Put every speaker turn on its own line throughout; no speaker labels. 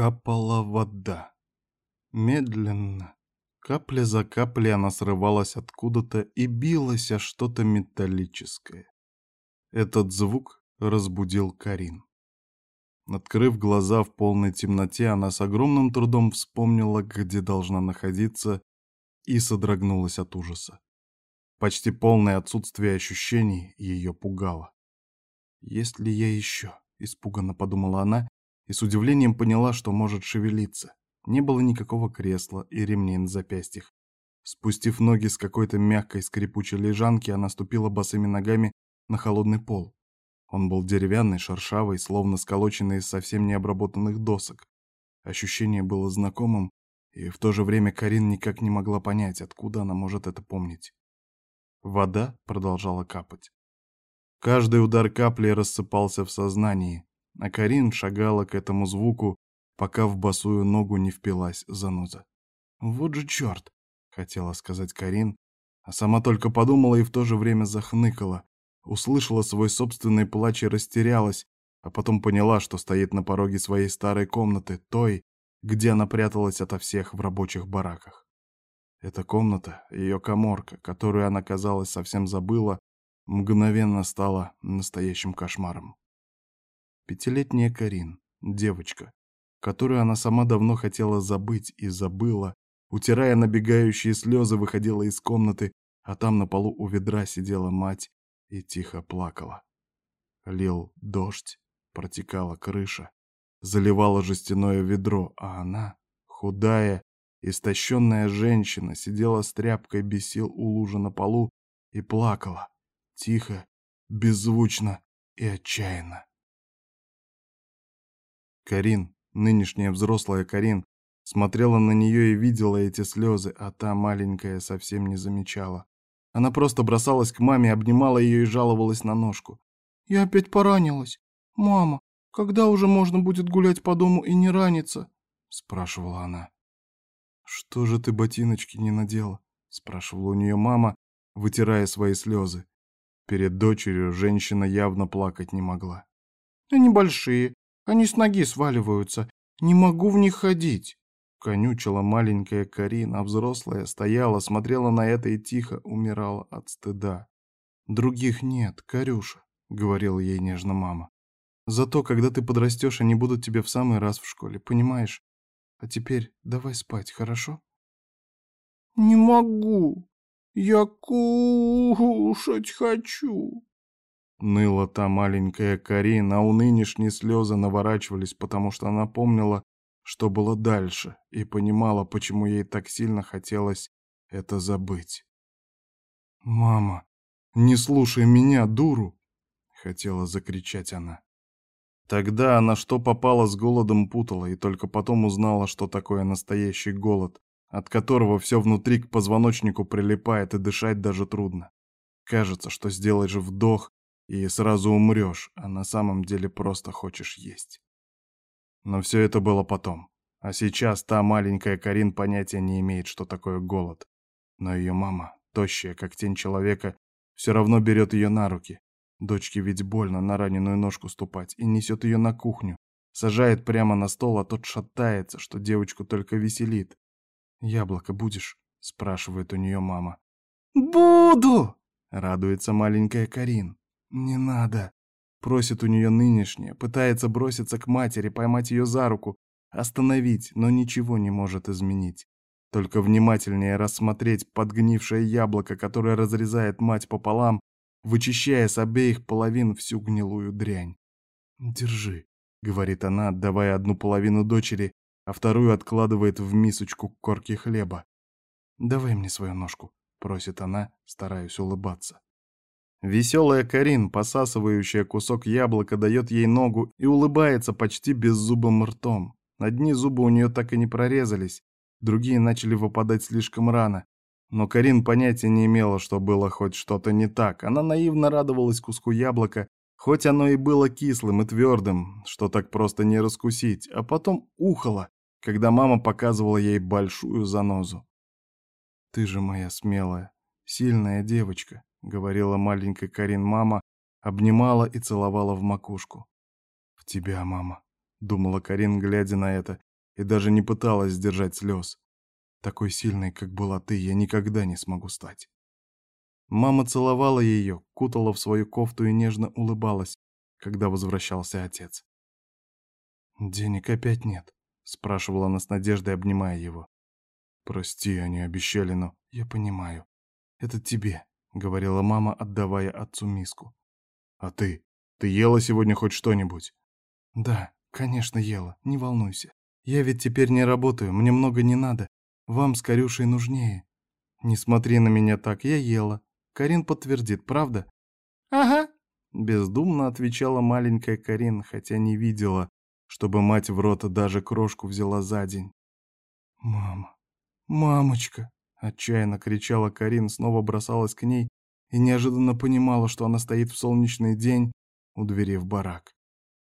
Капала вода. Медленно, капля за каплей она срывалась откуда-то и билась о что-то металлическое. Этот звук разбудил Карин. Открыв глаза в полной темноте, она с огромным трудом вспомнила, где должна находиться, и содрогнулась от ужаса. Почти полное отсутствие ощущений ее пугало. «Есть ли я еще?» — испуганно подумала она и с удивлением поняла, что может шевелиться. Не было никакого кресла и ремней на запястьях. Спустив ноги с какой-то мягкой скрипучей лежанки, она ступила босыми ногами на холодный пол. Он был деревянный, шершавый, словно сколоченный из совсем необработанных досок. Ощущение было знакомым, и в то же время Карин никак не могла понять, откуда она может это помнить. Вода продолжала капать. Каждый удар капли рассыпался в сознании, а Карин шагала к этому звуку, пока в босую ногу не впилась заноза. «Вот же черт!» — хотела сказать Карин, а сама только подумала и в то же время захныкала, услышала свой собственный плач и растерялась, а потом поняла, что стоит на пороге своей старой комнаты, той, где она пряталась ото всех в рабочих бараках. Эта комната, ее коморка, которую она, казалось, совсем забыла, мгновенно стала настоящим кошмаром. Пятилетняя Карин, девочка, которую она сама давно хотела забыть и забыла, утирая набегающие слезы, выходила из комнаты, а там на полу у ведра сидела мать и тихо плакала. Лил дождь, протекала крыша, заливала жестяное ведро, а она, худая, истощенная женщина, сидела с тряпкой без сил у лужи на полу и плакала, тихо, беззвучно и отчаянно. Карин, нынешняя взрослая Карин, смотрела на нее и видела эти слезы, а та маленькая совсем не замечала. Она просто бросалась к маме, обнимала ее и жаловалась на ножку. «Я опять поранилась. Мама, когда уже можно будет гулять по дому и не раниться?» — спрашивала она. «Что же ты ботиночки не надела?» — спрашивала у нее мама, вытирая свои слезы. Перед дочерью женщина явно плакать не могла. «Они большие, они с ноги сваливаются. Не могу в них ходить. Конючила маленькая Карина, взрослая стояла, смотрела на это и тихо умирала от стыда. «Других нет, Карюша», — говорила ей нежно мама. «Зато, когда ты подрастешь, они будут тебе в самый раз в школе, понимаешь? А теперь давай спать, хорошо?» «Не могу. Я кушать хочу», Ныла та маленькая Карина, а у нынешней слезы наворачивались, потому что она помнила, что было дальше, и понимала, почему ей так сильно хотелось это забыть. «Мама, не слушай меня, дуру!» — хотела закричать она. Тогда она что попало с голодом путала, и только потом узнала, что такое настоящий голод, от которого все внутри к позвоночнику прилипает, и дышать даже трудно. Кажется, что сделаешь вдох, и сразу умрешь, а на самом деле просто хочешь есть. Но все это было потом. А сейчас та маленькая Карин понятия не имеет, что такое голод. Но ее мама, тощая, как тень человека, все равно берет ее на руки. Дочке ведь больно на раненую ножку ступать и несет ее на кухню. Сажает прямо на стол, а тот шатается, что девочку только веселит. «Яблоко будешь?» — спрашивает у нее мама. «Буду!» — радуется маленькая Карин. «Не надо!» — просит у нее нынешняя, пытается броситься к матери, поймать ее за руку, остановить, но ничего не может изменить. Только внимательнее рассмотреть подгнившее яблоко, которое разрезает мать пополам, вычищая с обеих половин всю гнилую дрянь. «Держи», — говорит она, отдавая одну половину дочери, а вторую откладывает в мисочку корки хлеба. «Давай мне свою ножку», — просит она, стараясь улыбаться. Веселая Карин, посасывающая кусок яблока, дает ей ногу и улыбается почти беззубым ртом. Одни зубы у нее так и не прорезались, другие начали выпадать слишком рано. Но Карин понятия не имела, что было хоть что-то не так. Она наивно радовалась куску яблока, хоть оно и было кислым и твердым, что так просто не раскусить, а потом ухала, когда мама показывала ей большую занозу. «Ты же моя смелая, сильная девочка», — говорила маленькая Карин мама, обнимала и целовала в макушку. «В тебя, мама», — думала Карин, глядя на это, и даже не пыталась сдержать слез. Такой сильной, как была ты, я никогда не смогу стать. Мама целовала ее, кутала в свою кофту и нежно улыбалась, когда возвращался отец. «Денег опять нет?» — спрашивала она с надеждой, обнимая его. «Прости, они обещали, но я понимаю. Это тебе», — говорила мама, отдавая отцу миску. «А ты? Ты ела сегодня хоть что-нибудь?» «Да, конечно, ела, не волнуйся. Я ведь теперь не работаю, мне много не надо. Вам с Карюшей нужнее. Не смотри на меня так, я ела. Карин подтвердит, правда?»
«Ага», —
бездумно отвечала маленькая Карин, хотя не видела, чтобы мать в рот даже крошку взяла за день. «Мама, мамочка!» — отчаянно кричала Карин, снова бросалась к ней и неожиданно понимала, что она стоит в солнечный день у двери в барак.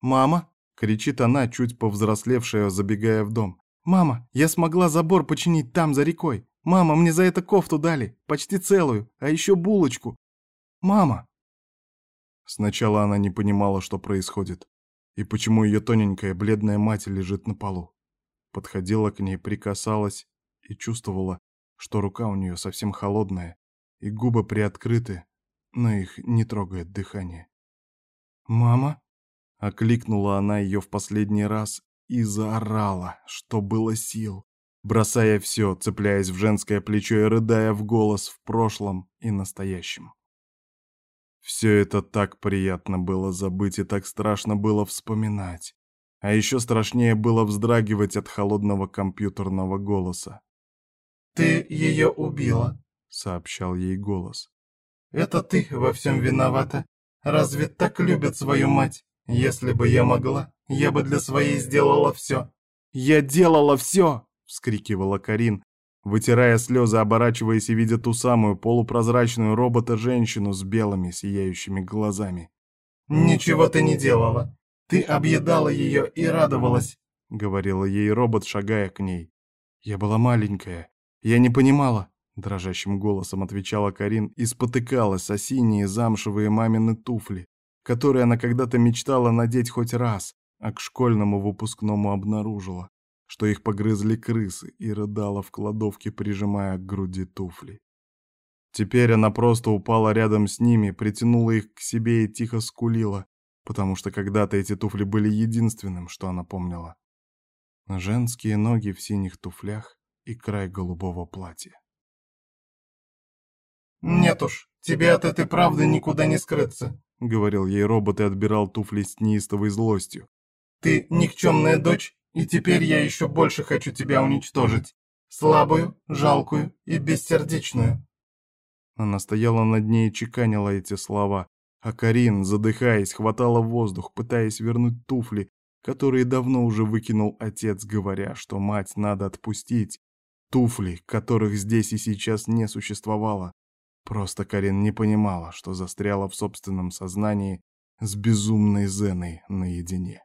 «Мама!» — кричит она, чуть повзрослевшая, забегая в дом. «Мама, я смогла забор починить там, за рекой. Мама, мне за это кофту дали, почти целую, а еще булочку. Мама!» Сначала она не понимала, что происходит, и почему ее тоненькая бледная мать лежит на полу. Подходила к ней, прикасалась и чувствовала, что рука у нее совсем холодная, и губы приоткрыты, но их не трогает дыхание. «Мама?» — окликнула она ее в последний раз и заорала, что было сил бросая все, цепляясь в женское плечо и рыдая в голос в прошлом и настоящем. Все это так приятно было забыть и так страшно было вспоминать. А еще страшнее было вздрагивать от холодного компьютерного голоса.
«Ты ее убила», —
сообщал ей голос.
«Это ты во всем виновата. Разве так любят свою мать? Если бы я могла, я бы для своей сделала все».
«Я делала все!» — вскрикивала Карин, вытирая слезы, оборачиваясь и видя ту самую полупрозрачную робота-женщину с белыми сияющими глазами.
«Ничего ты не делала. Ты объедала ее и радовалась», —
говорила ей робот, шагая к ней. «Я была маленькая. Я не понимала», — дрожащим голосом отвечала Карин и спотыкалась о синие замшевые мамины туфли, которые она когда-то мечтала надеть хоть раз, а к школьному выпускному обнаружила что их погрызли крысы, и рыдала в кладовке, прижимая к груди туфли. Теперь она просто упала рядом с ними, притянула их к себе и тихо скулила, потому что когда-то эти туфли были единственным, что она помнила. Женские ноги в синих туфлях и край голубого платья.
«Нет уж, тебе от этой правды никуда не скрыться», —
говорил ей робот и отбирал туфли с неистовой злостью.
«Ты никчемная дочь и теперь я еще больше хочу тебя уничтожить. Слабую, жалкую и бессердечную.
Она стояла над ней и чеканила эти слова, а Карин, задыхаясь, хватала воздух, пытаясь вернуть туфли, которые давно уже выкинул отец, говоря, что мать надо отпустить. Туфли, которых здесь и сейчас не существовало. Просто Карин не понимала, что застряла в собственном сознании с безумной Зеной наедине.